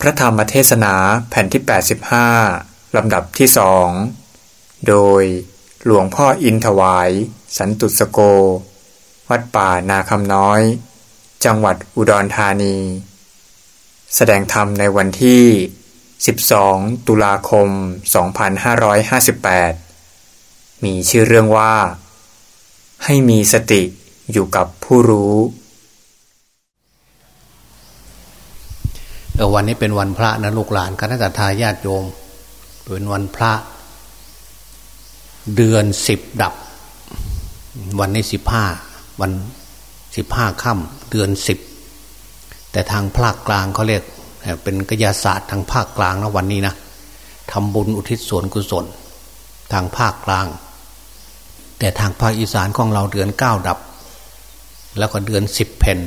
พระธรรมเทศนาแผ่นที่ 85 ลำดับที่สองโดยหลวงพ่ออินถวาย สันตุสโก วัดป่านาคำน้อย จังหวัดอุดรธานี แสดงธรรมในวันที่ 12 ตุลาคม 2558 มีชื่อเรื่องว่า ให้มีสติอยู่กับผู้รู้ เออวันนี้เป็นวันพระนะลูกหลานคณะทาญาตโยม เป็นวันพระ เดือนสิบดับ วันนี้สิบห้าวันสิบห้าค่ำเดือนสิบแต่ทางภาคกลางเขาเรียกเป็นกยาศาสตร์ทางภาคกลางนะวันนี้นะทำบุญอุทิศส่วนกุศล ทางภาคกลาง แต่ทางภาคอีสานของเราเดือนเก้าดับ แล้วก็เดือนสิบเพน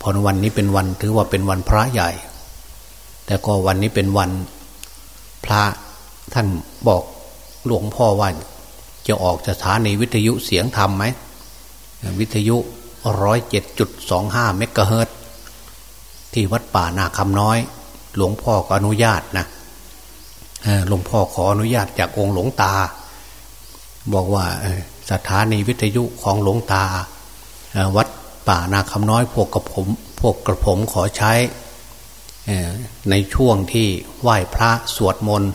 พอวันนี้เป็นวันถือว่าเป็นวันพระใหญ่ แต่ก็วันนี้เป็นวันพระท่านบอกหลวงพ่อว่าจะออกสถานีวิทยุเสียงธรรมไหมวิทยุร้อยเจ็ดจุดสองห้าเมกะเฮิรตที่วัดป่านาคำน้อย หลวงพ่อก็อนุญาตนะหลวงพ่อขออนุญาตจากองค์หลวงตา บอกว่าสถานีวิทยุของหลวงตาวัด ป่านาคำน้อยพวกกระผมพวกกระผมขอใช้ในช่วงที่ไหว้พระสวดมนต์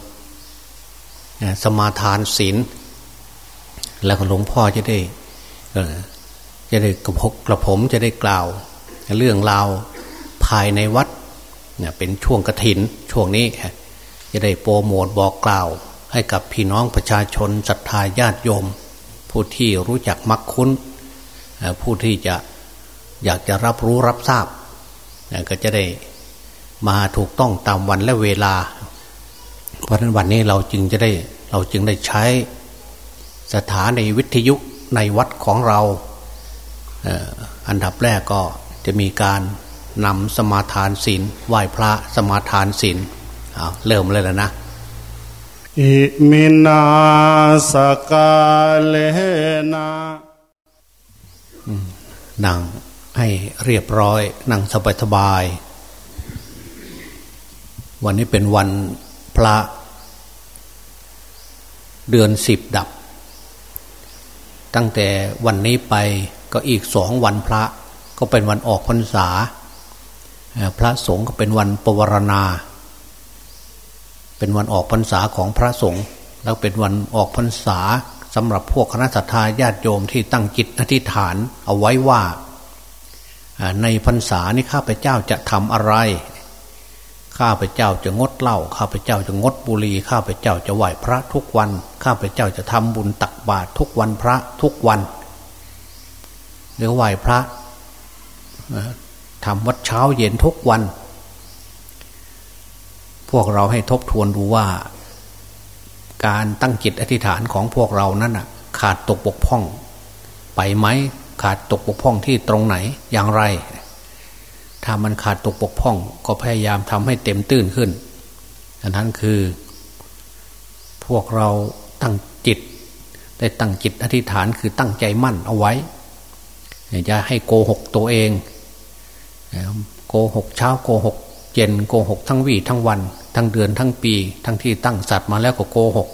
สมาทานศีลแล้วก็หลวงพ่อจะได้จะได้กระพกกระผมจะได้กล่าว เรื่องราวภายในวัดเนี่ยเป็นช่วงกระถินช่วงนี้จะได้โปรโมทบอกกล่าว ให้กับพี่น้องประชาชนศรัทธาญาติโยม ผู้ที่รู้จักมักคุ้นผู้ที่จะ อยากจะรับรู้รับทราบ ก็จะได้มาถูกต้องตามวันและเวลา เพราะฉะนั้นวันนี้เราจึงจะได้เราจึงได้ใช้สถานีวิทยุในวัดของเรา อันดับแรกก็จะมีการนำสมาทานศีลไหว้พระสมาทานศีลเริ่มเลยแล้วนะอิมินาสกาเลนานั่ง ให้เรียบร้อยนั่งสบายสบาย วันนี้เป็นวันพระเดือนสิบดับ ตั้งแต่วันนี้ไปก็อีกสองวันพระก็เป็นวันออกพรรษา พระสงฆ์ก็เป็นวันปวารณา เป็นวันออกพรรษาของพระสงฆ์แล้วเป็นวันออกพรรษาสำหรับพวกคณะสัตยาญาติโยมที่ตั้งจิตอธิษฐานเอาไว้ว่า ในพรรษานี้ข้าพเจ้าจะทำอะไร ข้าพเจ้าจะงดเหล้าข้าพเจ้าจะงดบุหรี่ข้าพเจ้าจะไหว้พระทุกวัน ข้าพเจ้าจะทำบุญตักบาตรทุกวันพระทุกวันหรือไหว้พระทำวัดเช้าเย็นทุกวัน พวกเราให้ทบทวนดูว่า การตั้งจิตอธิษฐานของพวกเรานั้นขาดตกบกพร่อง ไปไหม ขาดตกบกพร่องที่ตรงไหนอย่างไร ถ้ามันขาดตกบกพร่องก็พยายามทำให้เต็มตื้นขึ้นอันนั้นคือ พวกเราตั้งจิต ได้ตั้งจิตอธิษฐานคือตั้งใจมั่นเอาไว้อย่าให้โกหกตัวเองโกหกเช้าโกหกเย็นโกหกทั้งวี่ทั้งวัน ทั้งเดือนทั้งปี ทั้งที่ตั้งสัตว์มาแล้วก็โกหก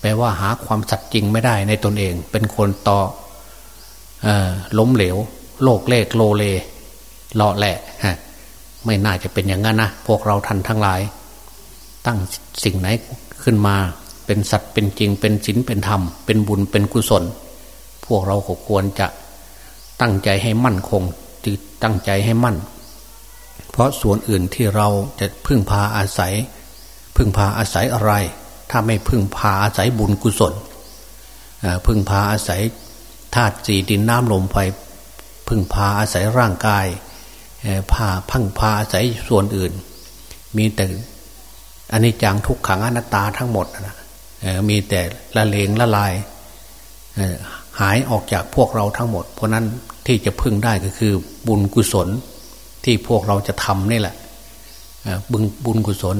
แปลว่าหาความสัตย์จริงไม่ได้ในตนเอง เป็นคนต่อ ล้มเหลว โลกเลกโลเลเลาะแหละไม่น่าจะเป็นอย่างนั้นนะพวกเราทันทั้งหลาย ตั้งสิ่งไหนขึ้นมา เป็นสัตว์เป็นจริงเป็นศีลเป็นธรรม เป็นบุญเป็นกุศล พวกเราควรจะตั้งใจให้มั่นคงจิตตั้งใจให้มั่น เพราะส่วนอื่นที่เราจะพึ่งพาอาศัย พึ่งพาอาศัยอะไร ถ้าไม่พึ่งพาอาศัยบุญกุศลพึ่งพาอาศัย ธาตุสี่ดินน้ำลมไฟพึ่งพาอาศัยร่างกายพาพังพาอาศัยส่วนอื่น มีแต่อันนี้จังทุกขังอนัตตาทั้งหมดนะมีแต่ละเลงละลายหายออกจากพวกเราทั้งหมด เพราะนั้นที่จะพึ่งได้ก็คือบุญกุศลที่พวกเราจะทำนี่แหละบุญบุญกุศล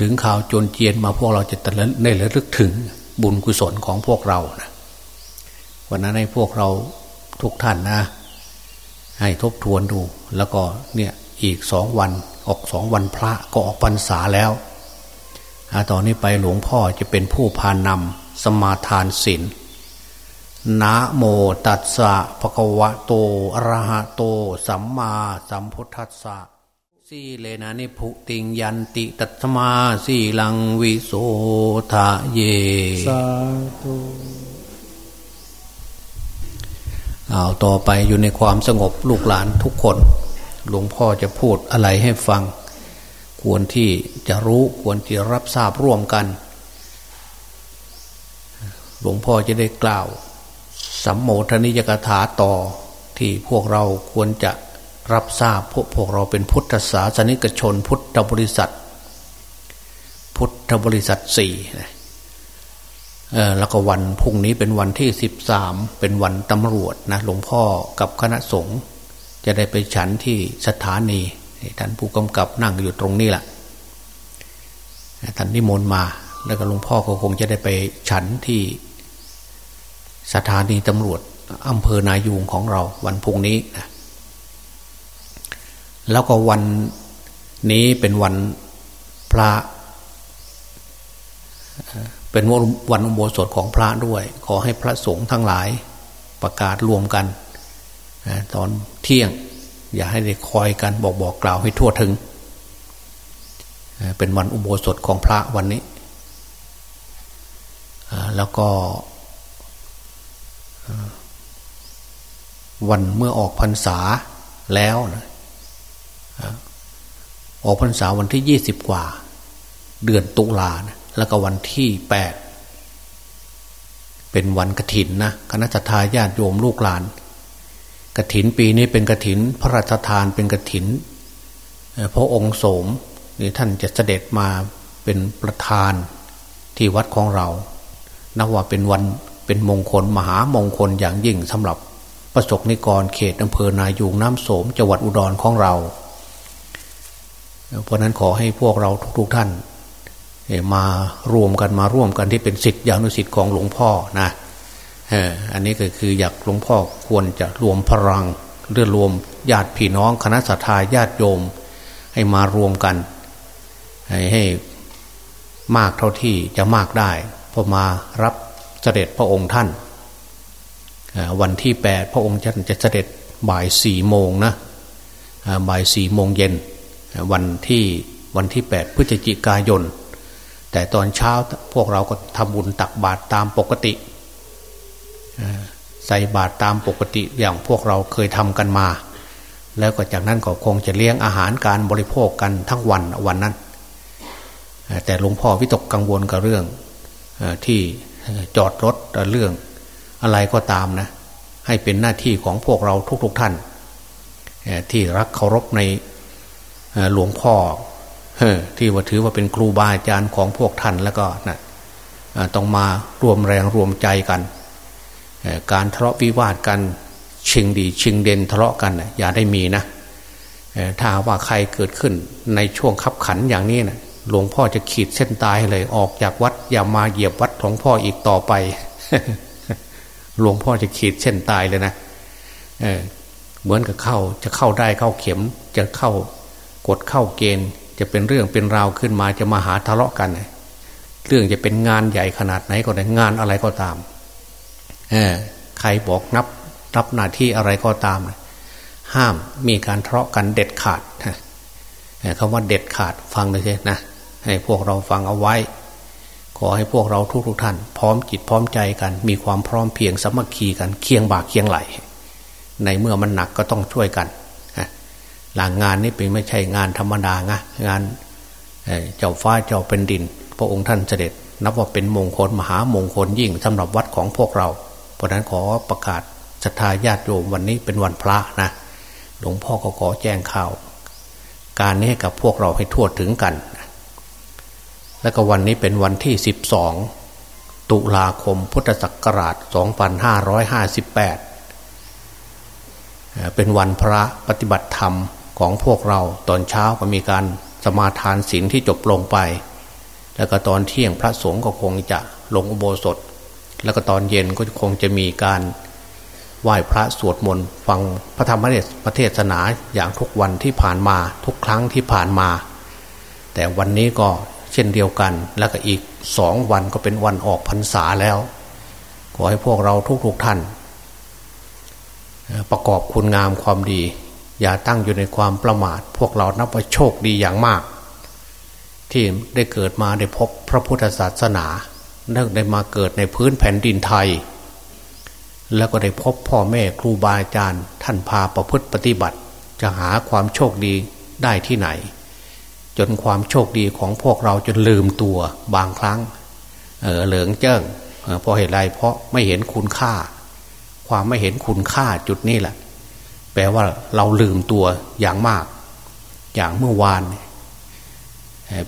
ถึงข่าวจนเจียนมาพวกเราจะตะได้ระลึกถึงบุญกุศลของพวกเรานะ วันนั้นให้พวกเราทุกท่านนะ ให้ทบทวนดู แล้วก็เนี่ยอีกสองวันออกสองวันพระก็ออกพรรษาแล้วตอนนี้ไปหลวงพ่อจะเป็นผู้พานำสมาทานศีลนะโมตัสสะภะคะวะโตอะระหะโต สัมมาสัมพุทธัสสะสีเลนะนิพุติงยันติตัตมาสีลังวิโสทะเย สาธุ เอาต่อไปอยู่ในความสงบลูกหลานทุกคน หลวงพ่อจะพูดอะไรให้ฟัง ควรที่จะรู้ควรที่รับทราบร่วมกัน หลวงพ่อจะได้กล่าวสัมโมทนิยกถาต่อที่พวกเราควรจะรับทราบพวกพวกเราเป็นพุทธศาสนิกชน พุทธบริษัท พุทธบริษัทสี่ แล้วก็วันพุ่งนี้เป็นวันที่สิบสามเป็นวันตำรวจนะหลวงพ่อกับคณะสงฆ์จะได้ไปฉันที่สถานีท่านผู้กำกับนั่งอยู่ตรงนี้แหละท่านนิมนต์มา แล้วก็หลวงพ่อก็คงจะได้ไปฉันที่สถานีตำรวจอำเภอนายูงของเราวันพุ่งนี้นะแล้วก็วันนี้เป็นวันพระ เป็นวันอุโบสถของพระด้วย ขอให้พระสงฆ์ทั้งหลายประกาศรวมกัน ตอนเที่ยง อย่าให้ได้คอยกันบอกบอกกล่าวให้ทั่วถึง เป็นวันอุโบสถของพระวันนี้ แล้วก็วันเมื่อออกพรรษาแล้วนะออกพรรษาวันที่ยี่สิบกว่า เดือนตุลานะ แล้วก็วันที่แปดเป็นวันกระถินนะคณะทาญาติโยมลูกหลานกระถินปีนี้เป็นกระถินพระราชทานเป็นกระถินพระองค์โสมนี่ท่านจะเสด็จมาเป็นประธานที่วัดของเรานับว่าเป็นวันเป็นมงคลมหามงคลอย่างยิ่งสำหรับประสบนิกรเขตอำเภอนายูงน้ำโสมจังหวัดอุดรของเรา เพราะนั้นขอให้พวกเราทุกๆท่าน มารวมกันมาร่วมกันที่เป็นสิทธิอย่านุสิทธิ์ของหลวงพ่อนะอันนี้ก็คืออยากหลวงพ่อควรจะรวมพลังเรื่อรวมญาติพี่น้องคณะสัตยาญาติโยม ให้มารวมกันให้ให้มากเท่าที่จะมากได้พอมารับเสด็จพระองค์ท่าน วันที่แปดพระองค์ท่านจะเสด็จบ่ายสี่โมงนะบ่ายสี่โมงเย็นวันที่วันที่แปดพฤศจิกายน แต่ตอนเช้าพวกเราก็ทำบุญตักบาตรตามปกติใส่บาตรตามปกติอย่างพวกเราเคยทำกันมา แล้วก็จากนั้นก็คงจะเลี้ยงอาหารการบริโภคกันทั้งวันวันนั้น แต่หลวงพ่อวิตกกังวลกับเรื่องที่จอดรถเรื่องอะไรก็ตามนะ ให้เป็นหน้าที่ของพวกเราทุกๆทท่าน ที่รักเคารพในหลวงพ่อ ที่ว่าถือว่าเป็นครูบาอาจารย์ของพวกท่านแล้วก็นะต้องมารวมแรงรวมใจกัน การทะเลาะวิวาทกันชิงดีชิงเด่นทะเลาะกันอย่าได้มีนะถ้าว่าใครเกิดขึ้นในช่วงขับขันอย่างนี้นะหลวงพ่อจะขีดเส้นตายเลยออกจากวัด อย่ามาเหยียบวัดหลวงพ่ออีกต่อไป หลวงพ่อจะขีดเส้นตายเลยนะเเหมือนกับเข้าจะเข้าได้เข้าเข็มจะเข้ากดเข้าเกณฑ์ จะเป็นเรื่องเป็นราวขึ้นมาจะมาหาทะเลาะกัน เรื่องจะเป็นงานใหญ่ขนาดไหนก็ได้งานอะไรก็ตามเออใครบอกนับรับหน้าที่อะไรก็ตาม ห้ามมีการทะเลาะกันเด็ดขาดคำว่าเด็ดขาดฟังเลยใช่นะให้พวกเราฟังเอาไว้ ขอให้พวกเราทุกๆทท่าน พร้อมจิตพร้อมใจกัน มีความพร้อมเพียงสมัคคีกันเคียงบ่าเคียงไหล ในเมื่อมันหนักก็ต้องช่วยกัน หลังงานนี้เป็นไม่ใช่งานธรรมดางะงานเจ้าฟ้าเจ้าเป็นดิน พระองค์ท่านเสด็จ นับว่าเป็นมงคลมหามงคลยิ่งสำหรับวัดของพวกเรา เพราะนั้นขอประกาศศรัทธาญาติโยมวันนี้เป็นวันพระนะหลวงพ่อก็ขอแจ้งข่าว การนี้ให้กับพวกเราให้ทั่วถึงกัน แล้วก็วันนี้เป็นวันที่ 12 ตุลาคมพุทธศักราช 2558 เป็นวันพระปฏิบัติธรรม ของพวกเราตอนเช้าก็มีการสมาทานศีลที่จบลงไป แล้วก็ตอนเที่ยงพระสงฆ์ก็คงจะลงอุโบสถ แล้วก็ตอนเย็นก็คงจะมีการไหว้พระสวดมนต์ฟังพระธรรมเทศนาอย่างทุกวันที่ผ่านมาทุกครั้งที่ผ่านมา แต่วันนี้ก็เช่นเดียวกัน แล้วก็อีกสองวันก็เป็นวันออกพรรษาแล้ว ขอให้พวกเราทุกๆทท่าน ประกอบคุณงามความดี อย่าตั้งอยู่ในความประมาท พวกเรานับว่าโชคดีอย่างมาก ที่ได้เกิดมาได้พบพระพุทธศาสนาเนื่องได้มาเกิดในพื้นแผ่นดินไทย แล้วก็ได้พบพ่อแม่ครูบาอาจารย์ ท่านพาประพฤติปฏิบัติ จะหาความโชคดีได้ที่ไหน จนความโชคดีของพวกเราจนลืมตัวบางครั้ง เออเหลืองเจิ้งเพราะเหตุไรเพราะไม่เห็นคุณค่า ความไม่เห็นคุณค่าจุดนี้แหละ แปลว่าเราลืมตัวอย่างมาก อย่างเมื่อวาน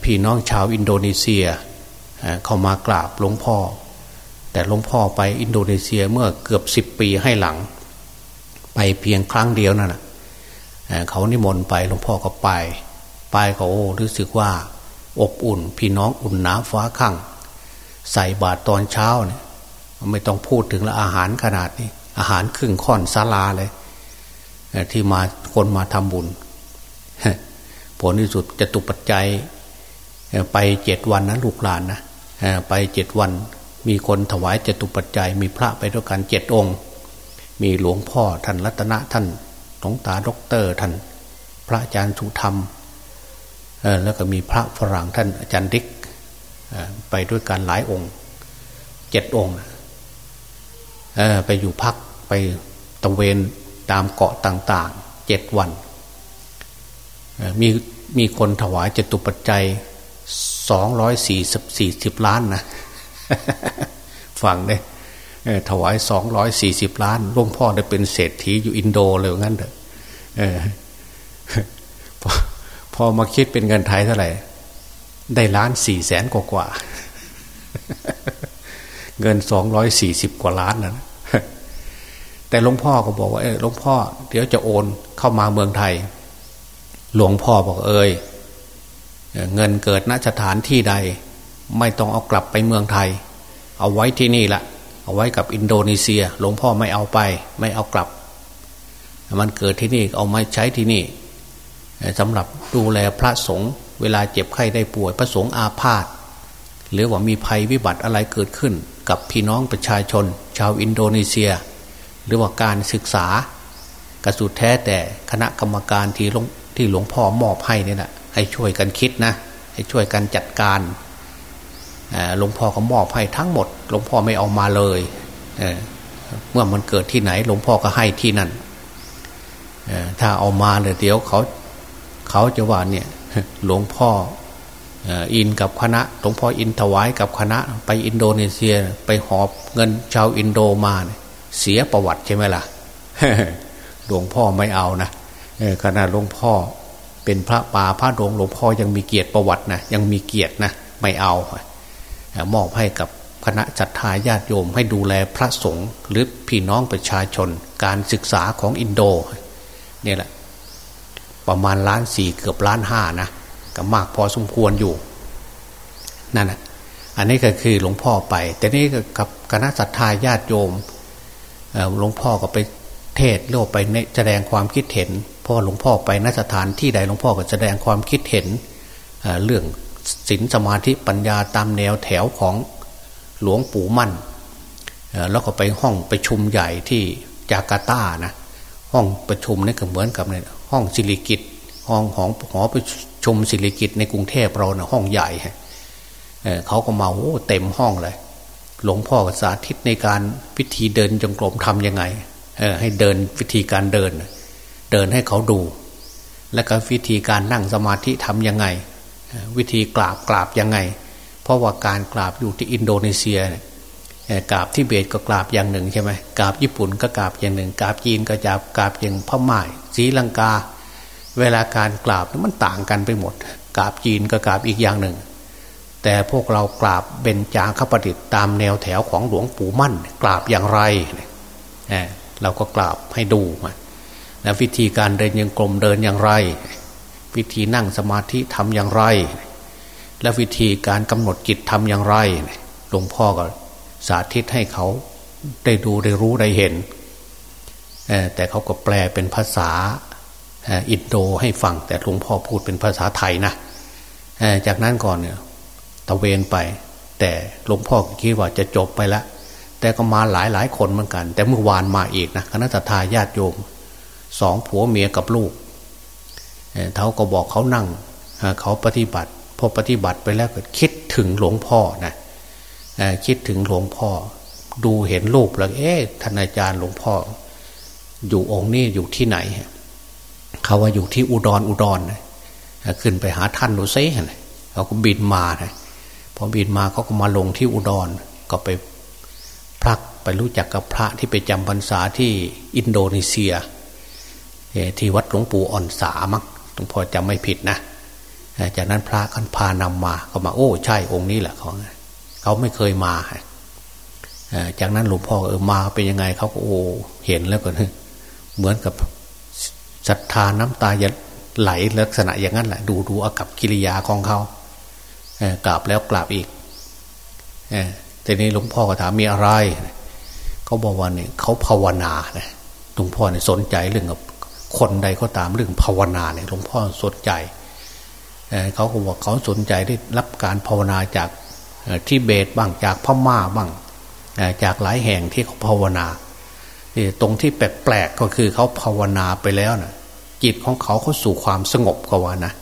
พี่น้องชาวอินโดนีเซียเข้ามากราบหลวงพ่อ แต่หลวงพ่อไปอินโดนีเซียเมื่อเกือบสิบปีให้หลัง ไปเพียงครั้งเดียวนั่นแหะเขานิมนต์ไปหลวงพ่อก็ไป ไปก็โอ้รู้สึกว่า อบอุ่น พี่น้องอุ่นหนาฟ้าข้างใส่บาตรตอนเช้าเนี่ยไม่ต้องพูดถึงละอาหารขนาดนี้ อาหารครึ่งค่อนซาลาเลย ที่มาคนมาทำบุญ ผลที่สุดจะตุปัจจัย ไปเจ็ดวันนะลูกหลานนะไปเจ็ดวัน มีคนถวายจตุปัจจัย มีพระไปด้วยกันเจ็ดองค์ มีหลวงพ่อท่านรัตนะท่านหลวงตาด็อกเตอร์ท่าน พระอาจารย์สุธรรมแล้วก็มีพระฝรั่งท่านอาจารย์ดิกไปด้วยกันหลายองค์เจ็ดองค์ไปอยู่พักไปตระเวน ตามเกาะต่างๆเจ็ดวันมีมีคนถวายจตุปัจจัยสองร้อยสี่สิบสี่สิบล้านนะฟังเนี่ยถวายสองร้อยสี่สิบล้านหลวงพ่อได้เป็นเศรษฐีอยู่อินโดเลยงั้นเถอะพอพอมาคิดเป็นเงินไทยเท่าไหร่ ได้ล้านสี่แสนกว่ากว่า เงินสองร้อยสี่สิบกว่าล้านนะ แต่หลวงพ่อก็บอกว่าเออหลวงพ่อเดี๋ยวจะโอนเข้ามาเมืองไทย หลวงพ่อบอกเอยเงินเกิดณสถานที่ใด ไม่ต้องเอากลับไปเมืองไทย เอาไว้ที่นี่ละเอาไว้กับอินโดนีเซีย หลวงพ่อไม่เอาไป ไม่เอากลับ มันเกิดที่นี่เอามาใช้ที่นี่สำหรับดูแลพระสงฆ์เวลาเจ็บไข้ได้ป่วยพระสงฆ์อาพาธหรือว่ามีภัยวิบัติอะไรเกิดขึ้น กับพี่น้องประชาชน ชาวอินโดนีเซีย หรือว่าการศึกษากระสุดแท้แต่คณะกรรมการที่หลวงที่หลวงพ่อมอบให้นี่แหละให้ช่วยกันคิดนะ ให้ช่วยกันจัดการหลวงพ่อก็มอบให้ทั้งหมดหลวงพ่อไม่เอามาเลยเเมื่อมันเกิดที่ไหนหลวงพ่อก็ให้ที่นั่นถ้าเอามาเลยเดี๋ยวเขาเขาจะว่าเนี่ยหลวงพ่ออินกับคณะหลวงพ่ออินถวายกับคณะ ไปอินโดนีเซียไปหอบเงินชาวอินโดมาเเสียประวัติใช่ไหมล่ะหลวงพ่อไม่เอานะขณะหลวงพ่อเป็นพระป่าพระดงหลวงพ่อยังมีเกียรติประวัตินะยังมีเกียรตินะไม่เอามอบให้กับคณะจัดทายาติโยมให้ดูแลพระสงฆ์หรือพี่น้องประชาชน การศึกษาของอินโดเนี่ยแหละประมาณล้านสี่เกือบล้านห้านะก็มากพอสมควรอยู่นั่นแหะอันนี้ก็คือหลวงพ่อไป แต่นี่กับคณะสัตยาญาติโยม หลวงพ่อก็ไปเทศโลกไปแสดงความคิดเห็นพราะหลวงพ่อไปนสถานที่ใดหลวงพ่อก็แสดงความคิดเห็นเรื่องศีลสมาธิปัญญาตามแนวแถวของหลวงปู่มั่นแล้วก็ไปห้องประชุมใหญ่ที่จาการ์ตานะห้องประชุมนี่ก็เหมือนกับในห้องสิริกิตห้องของหอประชุมสิริกิตในกรุงเทพเราเนะห้องใหญ่เขาก็มาโอ้เต็มห้องเลย หลวงพ่อสาธิตในการวิธีเดินจงกรมทำยังไงให้เดินวิธีการเดิน เดินให้เขาดู แล้วก็วิธีการนั่งสมาธิทำยังไง วิธีกราบกราบยังไง เพราะว่าการกราบอยู่ที่อินโดนีเซียกราบที่เบตก็กราบอย่างหนึ่งใช่ไหมกราบญี่ปุ่นก็กราบอย่างหนึ่งกราบจีนก็จะกราบอย่างพม่าศรีลังกา เวลาการกราบมันต่างกันไปหมดกราบจีนก็กราบอีกอย่างหนึ่ง แต่พวกเรากราบเบญจางคประดิษฐ์ตามแนวแถวของหลวงปู่มั่น กราบอย่างไรเราก็กราบให้ดูมันและวิธีการเดินยังกลมเดินอย่างไร วิธีนั่งสมาธิทำอย่างไร และวิธีการกำหนดจิตทำอย่างไรหลวงพ่อก็สาธิตให้เขาได้ดูได้รู้ได้เห็น แต่เขาก็แปลเป็นภาษาอินโดให้ฟัง แต่หลวงพ่อพูดเป็นภาษาไทยนะจากนั้นก่อนเนี่ย ตะเวนไป แต่หลวงพ่อคิดว่าจะจบไปแล้วแต่ก็มาหลายหลายคนเหมือนกัน แต่เมื่อวานมาอีกนะคณะทาญาติโยมสองผัวเมียกับลูกเขาก็บอกเขานั่งเขาปฏิบัติ พอปฏิบัติไปแล้วก็คิดถึงหลวงพ่อนะคิดถึงหลวงพ่อ ดูเห็นรูปแล้วเอ๊ะท่านอาจารย์หลวงพ่อ อยู่องค์นี้อยู่ที่ไหนเขาว่าอยู่ที่อุดรอุดรนะขึ้นไปหาท่านดูซิเขาก็บินมานะ พอบินมาเขาก็มาลงที่อุดรก็ไปพักไปรู้จักกับพระที่ไปจำพรรษาที่อินโดนีเซียที่วัดหลวงปู่อ่อนสามั้งหลวงพ่อจำไม่ผิดนะจากนั้นพระขันพานำมาเขามา โอ้ใช่องค์นี้แหละเขาเขาไม่เคยมาจากนั้นหลวงพ่อเออมาเป็นยังไงเขาก็โอ้เห็นแล้วก็เหมือนกับศรัทธาน้ำตาจะไหลลักษณะอย่างนั้นแหละดูดูอากับกิริยาของเขา กราบแล้วกราบอีกแต่นี้หลวงพ่อก็ถามมีอะไรเขาบอกว่าเนี่ยเขาภาวนาเนี่ยหลวงพ่อเนี่ยสนใจเรื่องกับคนใดก็ตามเรื่องภาวนาเนี่ยหลวงพ่อสนใจเขาก็บอกเขาสนใจได้รับการภาวนาจากที่เบตบ้างจากพม่าบ้างจากหลายแห่งที่เขาภาวนาตรงที่แปลกๆก็คือเขาภาวนาไปแล้วนะจิตของเขาเขาสู่ความสงบกว่านะ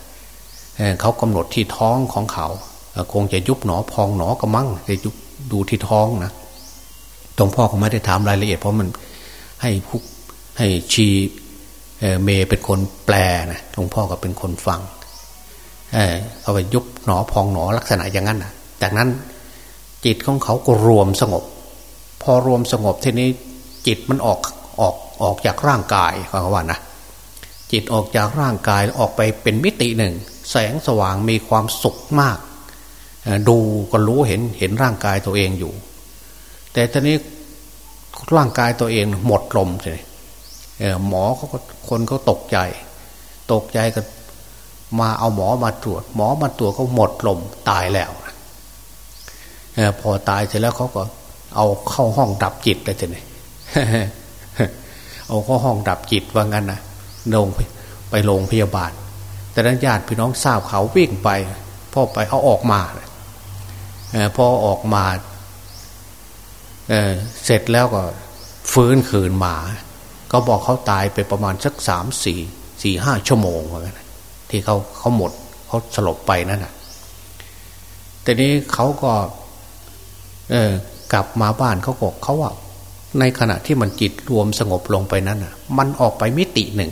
เขากำหนดที่ท้องของเขา คงจะยุบหนอพองหนอกระมังจะยุบดูที่ท้องนะตรงพ่อเขาไม่ได้ถามรายละเอียด เพราะมันให้ผู้ให้ชีเมเป็นคนแปลนะหลวงพ่อก็เป็นคนฟังเเขาไปยุบหนอพองหนอลักษณะอย่างนั้นนะจากนั้นจิตของเขาก็รวมสงบ พอรวมสงบทีนี้จิตมันออกออกออกจากร่างกายเขาว่านะจิตออกจากร่างกายออกไปเป็นมิติหนึ่ง แสงสว่างมีความสุขมาก ดูก็รู้เห็นเห็นร่างกายตัวเองอยู่ แต่ตอนนี้ร่างกายตัวเองหมดลมเลยหมอเขาคนเขาตกใจ ตกใจก็มาเอาหมอมาตรวจ หมอมาตรวจเขาหมดลมตายแล้วพอตายเสร็จแล้วเขาก็ เอาเข้าห้องดับจิตเลยทีนี้เอาเข้าห้องดับจิตว่างั้นนะลงไปโรงพยาบาล แต่นั้นญาติพี่น้องทราบเขาวิ่งไปพ่อไปเอาออกมาพอออกมาเเสร็จแล้วก็ฟื้นคืนมา ก็บอกเขาตายไปประมาณสักสามสี่สี่ห้าชั่วโมงเหมือนกันที่เขาเขาหมดเขาสลบไปนั่นน่ะแต่นี้เขาก็ เออกลับมาบ้านเขาบอกเขาว่า ในขณะที่มันจิตรวมสงบลงไปนั้นน่ะ มันออกไปมิติหนึ่ง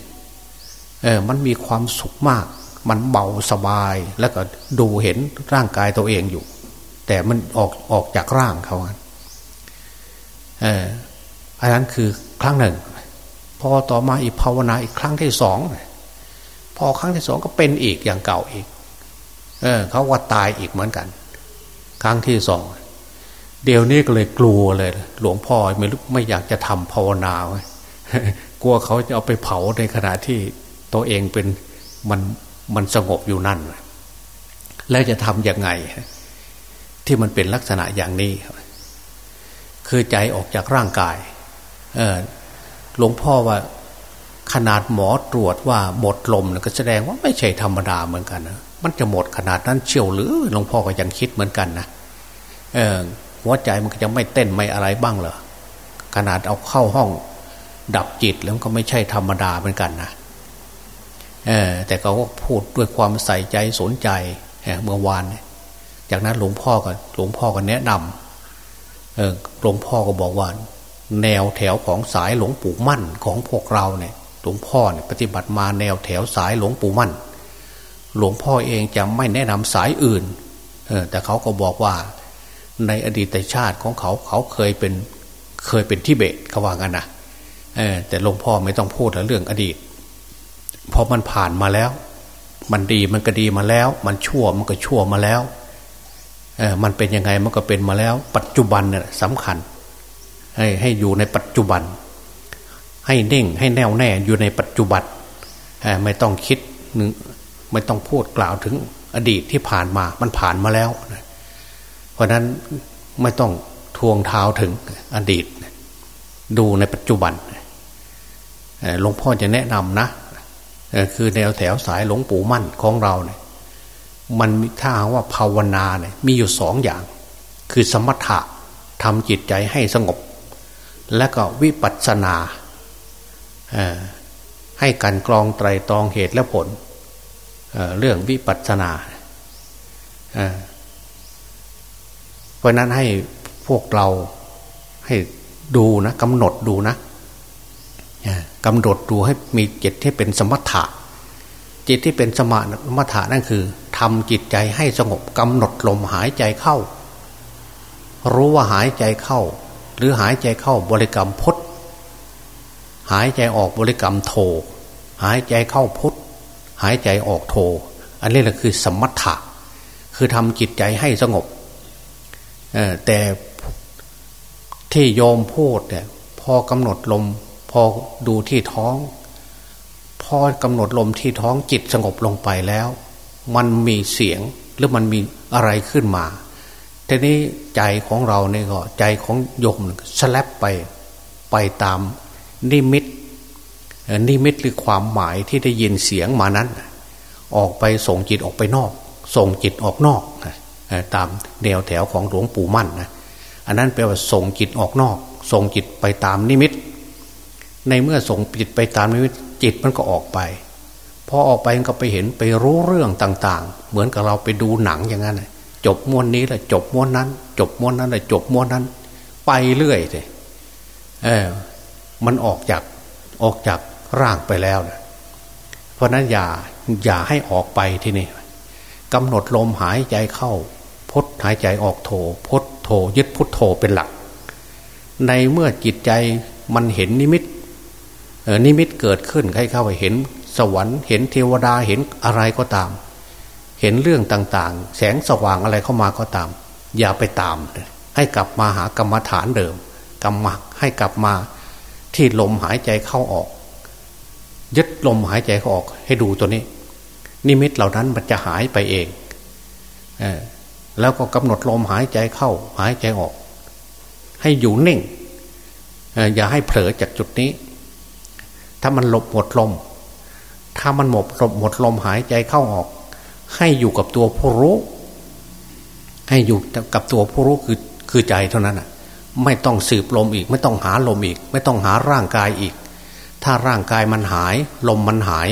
เออมันมีความสุขมาก มันเบาสบายแล้วก็ดูเห็นร่างกายตัวเองอยู่ แต่มันออกออกจากร่างเขาเอออันนั้นคือครั้งหนึ่ง พอต่อมาอีกภาวนาอีกครั้งที่สองพอครั้งที่สองก็เป็นอีกอย่างเก่าอีก เออเขาว่าตายอีกเหมือนกัน ครั้งที่สองเดี๋ยวนี้ก็เลยกลัวเลย หลวงพ่อไม่ไม่อยากจะทำภาวนาไว้กลัวเขาจะเอาไปเผาในขณะที่ ตัวเองเป็นมันมันสงบอยู่นั่น แล้วจะทำยังไง ที่มันเป็นลักษณะอย่างนี้ คือใจออกจากร่างกายหลวงพ่อว่าขนาดหมอตรวจว่าหมดลมก็แสดงว่าไม่ใช่ธรรมดาเหมือนกันนะมันจะหมดขนาดนั้นเชี่ยวหรือหลวงพ่อก็ยังคิดเหมือนกันนะเออหัวใจมันก็จะไม่เต้นไม่อะไรบ้างเหรอขนาดเอาเข้าห้องดับจิตแล้วก็ไม่ใช่ธรรมดาเหมือนกันนะ แต่เขาก็พูดด้วยความใส่ใจสนใจเมื่อวาน จากนั้นหลวงพ่อก็หลวงพ่อก็แนะนำหลวงพ่อก็บอกว่า แนวแถวของสายหลวงปู่มั่นของพวกเราเนี่ยหลวงพ่อเนี่ยปฏิบัติมาแนวแถวสายหลวงปู่มั่น หลวงพ่อเองจะไม่แนะนำสายอื่นเอแต่เขาก็บอกว่า ในอดีตชาติของเขาเขาเคยเป็นเคยเป็นทิเบตเขาว่ากันนะเอแต่หลวงพ่อไม่ต้องพูดเรื่องอดีต พอมันผ่านมาแล้ว มันดีมันก็ดีมาแล้ว มันชั่วมันก็ชั่วมาแล้วเออมันเป็นยังไงมันก็เป็นมาแล้ว ปัจจุบันเนี่ยสำคัญ ให้ให้อยู่ในปัจจุบัน ให้เน่งให้แน่วแน่อยู่ในปัจจุบันไม่ต้องคิดหนึ่งไม่ต้องพูดกล่าวถึงอดีตที่ผ่านมา มันผ่านมาแล้ว เพราะนั้นไม่ต้องทวงเท้าถึงอดีต ดูในปัจจุบันหลวงพ่อจะแนะนำนะ คือแนวแถวสายหลวงปู่มั่นของเราเนี่ยมันถ้าว่าภาวนาเนี่ยมีอยู่สองอย่าง คือสมถะทำจิตใจให้สงบ และก็วิปัสสนาให้การกรองไตรตรองเหตุและผลเเรื่องวิปัสสนาเพราะนั้นให้พวกเราให้ดูนะกำหนดดูนะ กำหนดดูให้มีจิตที่เป็นสมถะ จิตที่เป็นสมถะนั่นคือทำจิตใจให้สงบกำหนดลมหายใจเข้า รู้ว่าหายใจเข้า หรือหายใจเข้าบริกรรมพุทหายใจออกบริกรรมโท หายใจเข้าพุทหายใจออกโท อันนี้แหละคือสมถะ คือทำจิตใจให้สงบแต่ที่โยมพูดเนี่ยพอกำหนดลม พอดูที่ท้อง พอกำหนดลมที่ท้องจิตสงบลงไปแล้ว มันมีเสียงหรือมันมีอะไรขึ้นมาทีนี้ใจของเราเนี่ยก็ใจของโยมสลับไปไปตามนิมิตนิมิตหรือความหมายที่ได้ยินเสียงมานั้น ออกไปส่งจิตออกไปนอก ส่งจิตออกนอกตามแนวแถวของหลวงปู่มั่นนะอันนั้นแปลว่าส่งจิตออกนอก ส่งจิตไปตามนิมิต ในเมื่อส่งจิตไปตามนิมิตจิตมันก็ออกไปพอออกไปมันก็ไปเห็นไปรู้เรื่องต่าง ๆ เหมือนกับเราไปดูหนังอย่างนั้นจบม้วนนี้แหละจบม้วนนั้น จบม้วนนั้นแหละจบม้วนนั้น ไปเรื่อยเลยเออมันออกจากออกจากร่างไปแล้วนะเพราะนั้นอย่าอย่าให้ออกไปที่นี่กำหนดลมหายใจเข้า พดหายใจออกโถพดโถยึดพุทโธเป็นหลัก ในเมื่อจิตใจมันเห็นนิมิต นิมิตเกิดขึ้นใครเข้าไปเห็นสวรรค์เห็นเทวดาเห็นอะไรก็ตาม เห็นเรื่องต่างๆ แสงสว่างอะไรเข้ามาก็ตาม อย่าไปตาม ให้กลับมาหากรรมฐานเดิมกรรมให้กลับมาที่ลมหายใจเข้าออก ยึดลมหายใจเข้าออก ให้ดูตัวนี้ นิมิตเหล่านั้นมันจะหายไปเองเอแล้วก็กำหนดลมหายใจเข้า หายใจออก ให้อยู่นิ่งอย่าให้เผลอจากจุดนี้ ถ้ามันหลบหมดลม ถ้ามันหมดลมหมดลมหายใจเข้าออก ให้อยู่กับตัวผู้รู้ ให้อยู่กับตัวผู้รู้คือคือใจเท่านั้นอะ ไม่ต้องสืบลมอีก ไม่ต้องหาลมอีก ไม่ต้องหาร่างกายอีก ถ้าร่างกายมันหาย ลมมันหาย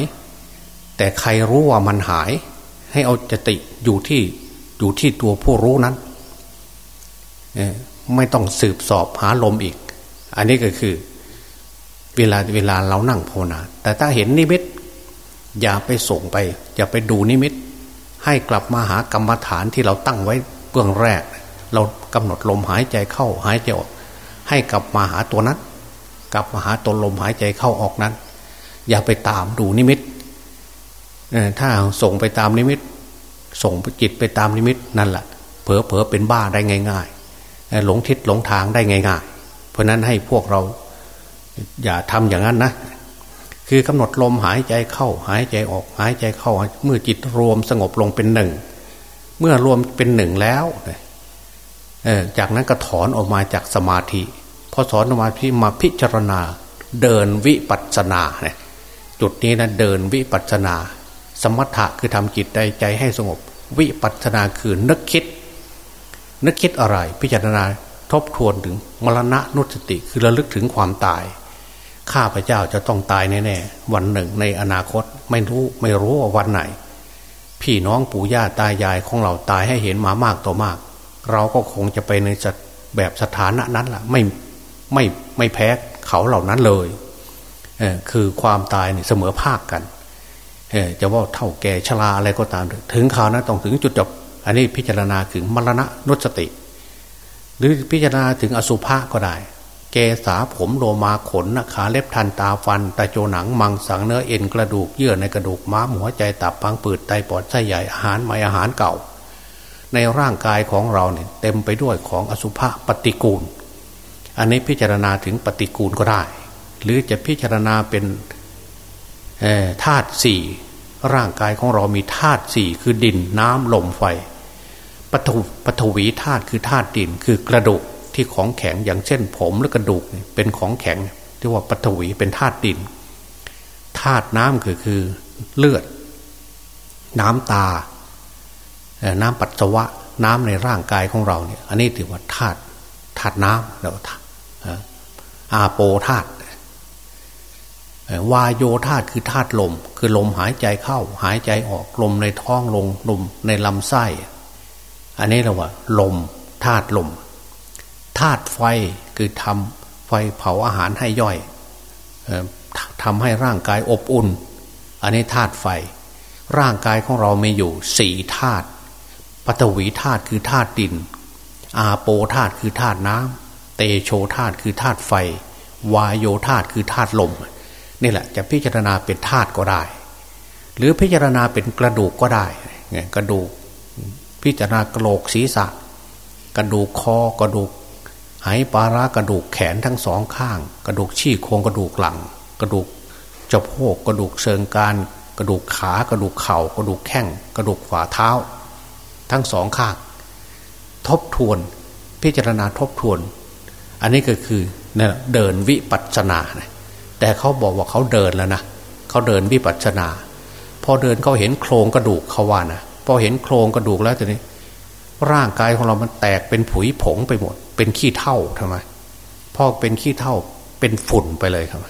แต่ใครรู้ว่ามันหาย ให้เอาจติอยู่ที่อยู่ที่ตัวผู้รู้นั้นไม่ต้องสืบสอบหาลมอีก อันนี้ก็คือ เวลาเวลาเรานั่งภาวนา แต่ถ้าเห็นนิมิต อย่าไปส่งไป อย่าไปดูนิมิต ให้กลับมาหากรรมฐานที่เราตั้งไว้เบื้องแรก เรากำหนดลมหายใจเข้าหายใจออก ให้กลับมาหาตัวนั้น กลับมาหาตัวลมหายใจเข้าออกนั้น อย่าไปตามดูนิมิตถ้าส่งไปตามนิมิต ส่งจิตไปตามนิมิตนั่นแหละเผลอเผลอเป็นบ้าได้ง่าย ๆ หลงทิศหลงทางได้ง่าย ๆ เพราะนั้นให้พวกเรา อย่าทำอย่างนั้นนะคือกำหนดลมหายใจเข้า หายใจออก หายใจเข้า เมื่อจิตรวมสงบลงเป็นหนึ่ง เมื่อรวมเป็นหนึ่งแล้วจากนั้นก็ถอนออกมาจากสมาธิพอถอนออกมาที่มาพิจารณา เดินวิปัสสนาเนี่ยจุดนี้นะเดินวิปัสสนา สมถะคือทำจิตใจใจให้สงบ วิปัสสนาคือนึกคิด นึกคิดอะไร พิจารณาทบทวนถึงมรณะนุสติคือระลึกถึงความตาย ข้าพเจ้าจะต้องตายแน่ๆวันหนึ่งในอนาคตไม่รู้ไม่รู้ว่าวันไหน พี่น้องปู่ย่าตายายของเราตายให้เห็นมามากต่อมาก เราก็คงจะไปในแบบสถานะนั้นแหละไม่ไม่ไม่แพ้เขาเหล่านั้นเลยเคือความตายเนี่ยเสมอภาคกันจะว่าเท่าแก่ชราอะไรก็ตาม ถึงข่าวนั้นต้องถึงจุดจบ อันนี้พิจารณาถึงมรณะนุสติ หรือพิจารณาถึงอสุภะก็ได้ เกสาผมโลมาขนขาเล็บทันตาฟันตาโจหนังมังสังเนื้อเอ็นกระดูกเยื่อในกระดูกม้ามหัวใจตับพังปืดไตปอดไส้ใหญ่อาหารใหม่อาหารเก่า ในร่างกายของเราเนี่ยเต็มไปด้วยของอสุภะปฏิกูล อันนี้พิจารณาถึงปฏิกูลก็ได้ หรือจะพิจารณาเป็นธาตุสี่ร่างกายของเรามีธาตุสี่คือดินน้ำลมไฟปฐปฐวีธาตุคือธาตุดินคือกระดูก ที่ของแข็งอย่างเช่น ผมและกระดูกเป็นของแข็งที่ว่าปฐวีเป็นธาตุดินธาตุน้ำคือคือเลือด น้ำตา น้ำปัสสาวะน้ำในร่างกายของเราเนี่ยอันนี้ถือว่าธาตุธาตุน้ำเราอาโปธาตุวายโยธาตุคือธาตุลม คือลมหายใจเข้า หายใจออกลมในท้องลงลมในลำไส้ อันนี้เราว่า ลมธาตุลม ธาตุไฟคือทำไฟเผาอาหารให้ย่อยทำให้ร่างกายอบอุ่น อันนี้ธาตุไฟ ร่างกายของเราไม่อยู่สี่ธาตุปฐวีธาตุคือธาตุดิน อาโปธาตุคือธาตุน้ำเตโชธาตุคือธาตุไฟ วายโยธาตุคือธาตุลมนี่แหละจะพิจารณาเป็นธาตุก็ได้ หรือพิจารณาเป็นกระดูกก็ได้กระดูกพิจารณากระโหลกศีรษะ กระดูกคอกระดูก หายปาระกระดูกแขนทั้งสองข้าง กระดูกชี้โครงกระดูกหลัง กระดูกจโพกกระดูกเชิงการ กระดูกขากระดูกเข่ากระดูกแข้งกระดูกฝ่าเท้า ทั้งสองข้าง ทบทวนพิจารณาทบทวน อันนี้ก็คือเนี่ยเดินวิปัสสนาแต่เขาบอกว่าเขาเดินแล้วนะเขาเดินวิปัสสนา พอเดินเขาเห็นโครงกระดูกเขาว่านะพอเห็นโครงกระดูกแล้วทีนี้ ร่างกายของเรามันแตกเป็นผุยผงไปหมด เป็นขี้เท่าทำไมพอเป็นขี้เท่าเป็นฝุ่นไปเลยครับ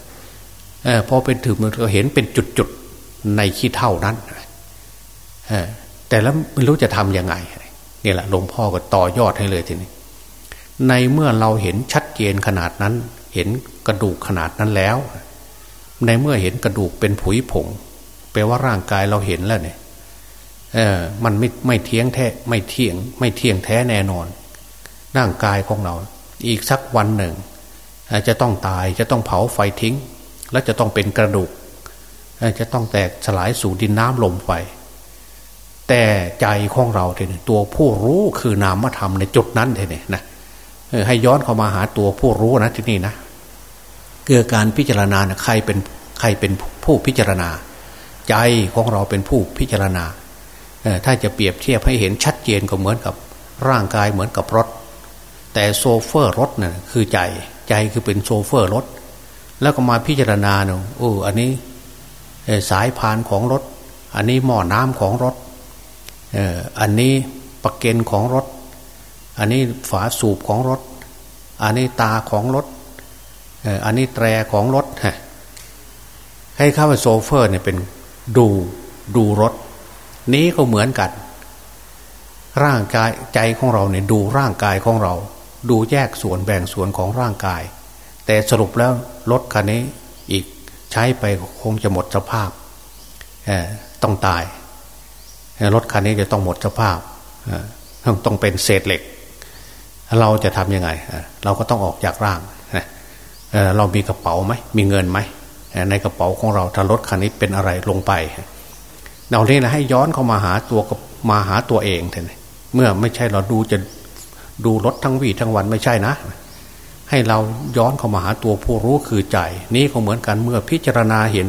อพอเป็นถึงมันก็เห็นเป็นจุดๆในขี้เท่านั้นแต่แล้วไม่รู้จะทำยังไงนี่แหละหลวงพ่อก็ต่อยอดให้เลยทีนี้ ในเมื่อเราเห็นชัดเจนขนาดนั้น เห็นกระดูกขนาดนั้นแล้ว ในเมื่อเห็นกระดูกเป็นผุยผงแปลว่าร่างกายเราเห็นแล้วเนี่ยเออมันไม่ไม่เที่ยงแท้ไม่เที่ยง ไม่เที่ยงแท้แน่นอน ร่างกายของเรา อีกสักวันหนึ่งจะต้องตายจะต้องเผาไฟทิ้ง และจะต้องเป็นกระดูก จะต้องแตกสลายสู่ดินน้ำลมไฟแต่ใจของเราเนี่ยตัวผู้รู้คือนามธรรมในจุดนั้นเนี่ยนะให้ย้อนเข้ามาหาตัวผู้รู้นะที่นี่นะเกือการพิจารณาใครเป็นใครเป็นผู้พิจารณา ใจของเราเป็นผู้พิจารณาถ้าจะเปรียบเทียบให้เห็นชัดเจนก็เหมือนกับร่างกายเหมือนกับรถ แต่โซเฟอร์รถเนี่ยคือใจใจคือเป็นโซเฟอร์รถ แล้วก็มาพิจารณาเนาะโอ้อันนี้สายพานของรถ อันนี้หม้อน้ำของรถอันนี้ประเกนของรถ อันนี้ฝาสูบของรถ อันนี้ตาของรถอันนี้แตรของรถให้ข้าว่าโซเฟอร์เนี่ยเป็นดูดูรถ นี้ก็เหมือนกัน ร่างกายใจของเราเนี่ยดูร่างกายของเรา ดูแยกส่วนแบ่งส่วนของร่างกาย แต่สรุปแล้วรถคันนี้อีกใช้ไปคงจะหมดสภาพต้องตายรถคันนี้จะต้องหมดสภาพต้องเป็นเศษเหล็ก เราจะทำยังไง เราก็ต้องออกจากร่างเรามีกระเป๋าไหมมีเงินไหมในกระเป๋าของเราถ้ารถคันนี้เป็นอะไรลงไปเราเนี่ยนะให้ย้อนเข้ามาหาตัวมาหาตัวเองเถอะเมื่อไม่ใช่เราดูจะ ดูรถทั้งวี่ทั้งวันไม่ใช่นะ ให้เราย้อนเข้ามาหาตัวผู้รู้คือใจ นี้ก็เหมือนกันเมื่อพิจารณาเห็น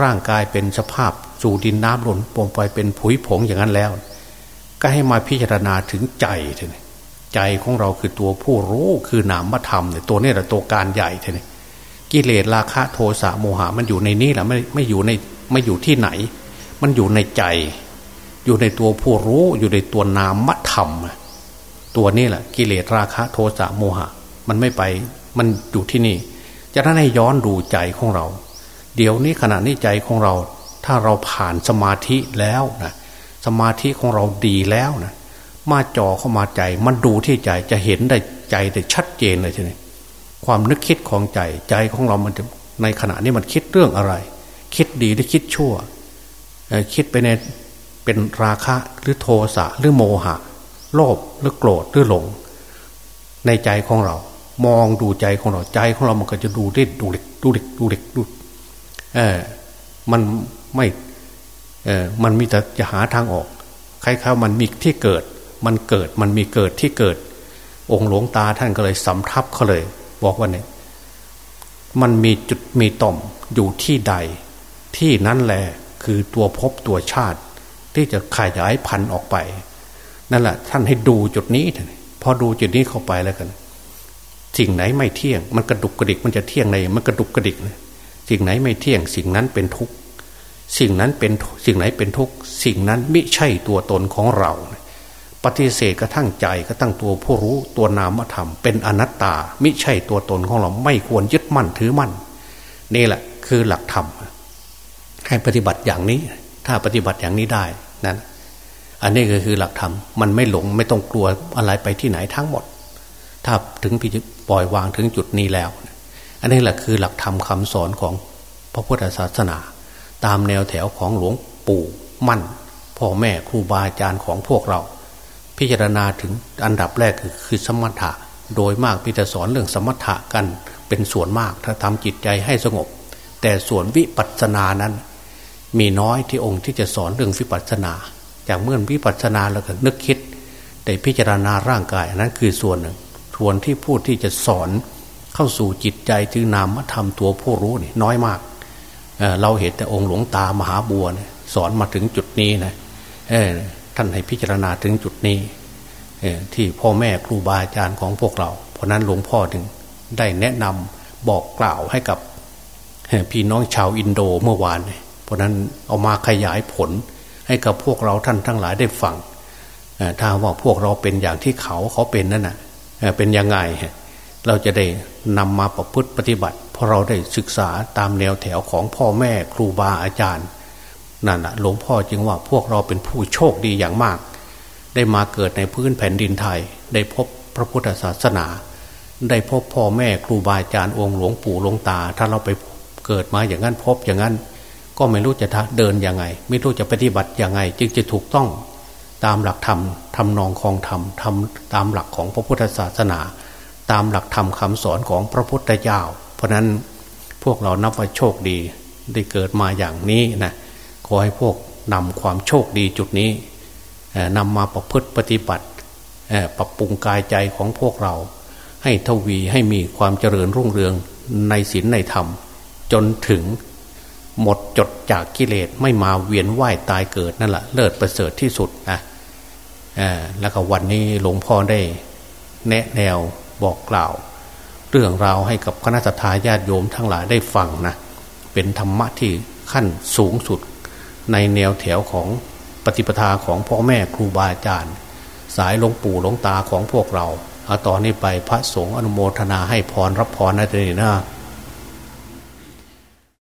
ร่างกายเป็นสภาพสู่ดินน้ำหล่นปมไปเป็นผุยผงอย่างนั้นแล้ว ก็ให้มาพิจารณาถึงใจเถอะใจของเราคือตัวผู้รู้คือนามธรรมเนี่ยตัวนี้แหละตัวการใหญ่เถอะกิเลสราคะโทสะโมหะมันอยู่ในนี้แหละไม่ไม่อยู่ในไม่อยู่ที่ไหน มันอยู่ในใจ อยู่ในตัวผู้รู้อยู่ในตัวนามธรรม ตัวนี้แหละกิเลสราคะโทสะโมหะ มันไม่ไปมันอยู่ที่นี่ จะนั้นให้ย้อนดูใจของเรา เดี๋ยวนี้ขณะนี้ใจของเรา ถ้าเราผ่านสมาธิแล้วนะสมาธิของเราดีแล้วนะมาจ่อเข้ามาใจ มันดูที่ใจจะเห็นได้ใจได้ชัดเจนเลยใช่ไหมความนึกคิดของใจใจของเรามันจะในขณะนี้มันคิดเรื่องอะไร คิดดีหรือคิดชั่ว คิดไปในเป็นราคะหรือโทสะหรือโมหะ โลภหรือโกรธหรือหลง ในใจของเรา มองดูใจของเราใจของเรามันก็จะดูดิดูเล็กดูเล็กดูเล็กดูเออมันไม่เออมันมีแต่จะหาทางออกใครเขามันมีที่เกิด มันเกิดมันมีเกิดที่เกิด องค์หลวงตาท่านก็เลยสำทับเขาเลย บอกว่าเนี่ยมันมีจุดมีต่อมอยู่ที่ใด ที่นั้นแหละคือตัวพบตัวชาติ ที่จะขยายพันธุ์ออกไป นั่นแหละท่านให้ดูจุดนี้พอดูจุดนี้เข้าไปแล้วกันสิ่งไหนไม่เที่ยง มันกระดุกกระดิกมันจะเที่ยงในมันกระดุกกระดิกสิ่งไหนไม่เที่ยง สิ่งนั้นเป็นทุกข์สิ่งนั้นเป็นสิ่งไหนเป็นทุกข์สิ่งนั้นไม่ใช่ตัวตนของเรา ปฏิเสธกระทั่งใจกระทั่งตัวผู้รู้ตัวนามธรรม เป็นอนัตตาไม่ใช่ตัวตนของเราไม่ควรยึดมั่นถือมั่นนี่แหละคือหลักธรรมให้ปฏิบัติอย่างนี้ ถ้าปฏิบัติอย่างนี้ได้นั้น อันนี้ก็คือหลักธรรมมันไม่หลงไม่ต้องกลัวอะไรไปที่ไหนทั้งหมด ถ้าถึงพิจิปล่อยวางถึงจุดนี้แล้ว อันนี้แหละคือหลักธรรมคาสอนของพระพุทธศาสนา ตามแนวแถวของหลวงปู่มั่นพ่อแม่ครูบาอาจารย์ของพวกเรา พิจารณาถึงอันดับแรกคือคือสมถะ โดยมากพิจารสอนเรื่องสมถะกันเป็นส่วนมากถ้าทำจิตใจให้สงบ แต่ส่วนวิปัสสนานั้น มีน้อยที่องค์ที่จะสอนเรื่องวิปัสสนา จากเมื่อวิปัสสนาแล้วก็นึกคิดแต่พิจารณาร่างกายอันั้นคือส่วนหนึ่งส่วนที่พูดที่จะสอนเข้าสู่จิตใจถึงนามธรรมตัวผู้รู้นี่น้อยมากเเราเห็นแต่องค์หลวงตามหาบัวเนี่ยสอนมาถึงจุดนี้นะท่านให้พิจารณาถึงจุดนี้ที่พ่อแม่ครูบาอาจารย์ของพวกเรา เพราะนั้นหลวงพ่อถึงได้แนะนำบอกกล่าวให้กับพี่น้องชาวอินโดเมื่อวาน เพราะนั้นเอามาขยายผล ให้กับพวกเราท่านทั้งหลายได้ฟังถ้าว่าพวกเราเป็นอย่างที่เขาเขาเป็นนั่นน่ะเป็นยังไง เราจะได้นำมาประพฤติปฏิบัติ เพราะเราได้ศึกษาตามแนวแถวของพ่อแม่ครูบาอาจารย์นั่นแหะหลวงพ่อจึงว่าพวกเราเป็นผู้โชคดีอย่างมาก ได้มาเกิดในพื้นแผ่นดินไทย ได้พบพระพุทธศาสนา ได้พบพ่อแม่ครูบาอาจารย์องค์หลวงปู่หลวงตา ถ้าเราไปเกิดมาอย่างนั้นพบอย่างนั้น ก็ไม่รู้จะเดินยังไง ไม่รู้จะปฏิบัติยังไง จึงจะถูกต้องตามหลักธรรมทำนองคองธรรมทำตามหลักของพระพุทธศาสนา ตามหลักธรรมคาสอนของพระพุทธเจ้า เพราะนั้นพวกเรานับว่าโชคดีได้เกิดมาอย่างนี้นะขอให้พวกนำความโชคดีจุดนี้นำมาประพฤติปฏิบัติปรับปรุงกายใจของพวกเรา ให้ทวีให้มีความเจริญรุ่งเรืองในศีลในธรรม จนถึง หมดจดจากกิเลสไม่มาเวียนว่ายตายเกิดนั่นแหละเลิศประเสริฐที่สุดนะแล้วก็วันนี้หลวงพ่อได้แนะแนวบอกกล่าว เรื่องราวให้กับคณะทาญาติโยมทั้งหลายได้ฟังนะเป็นธรรมะที่ขั้นสูงสุด ในแนวแถวของปฏิปทาของพ่อแม่ครูบาอาจารย์ สายหลวงปู่หลวงตาของพวกเราเอาตอนนี้ไปพระสงฆ์อนุโมทนาให้พรรับพรนะเจนี่นะ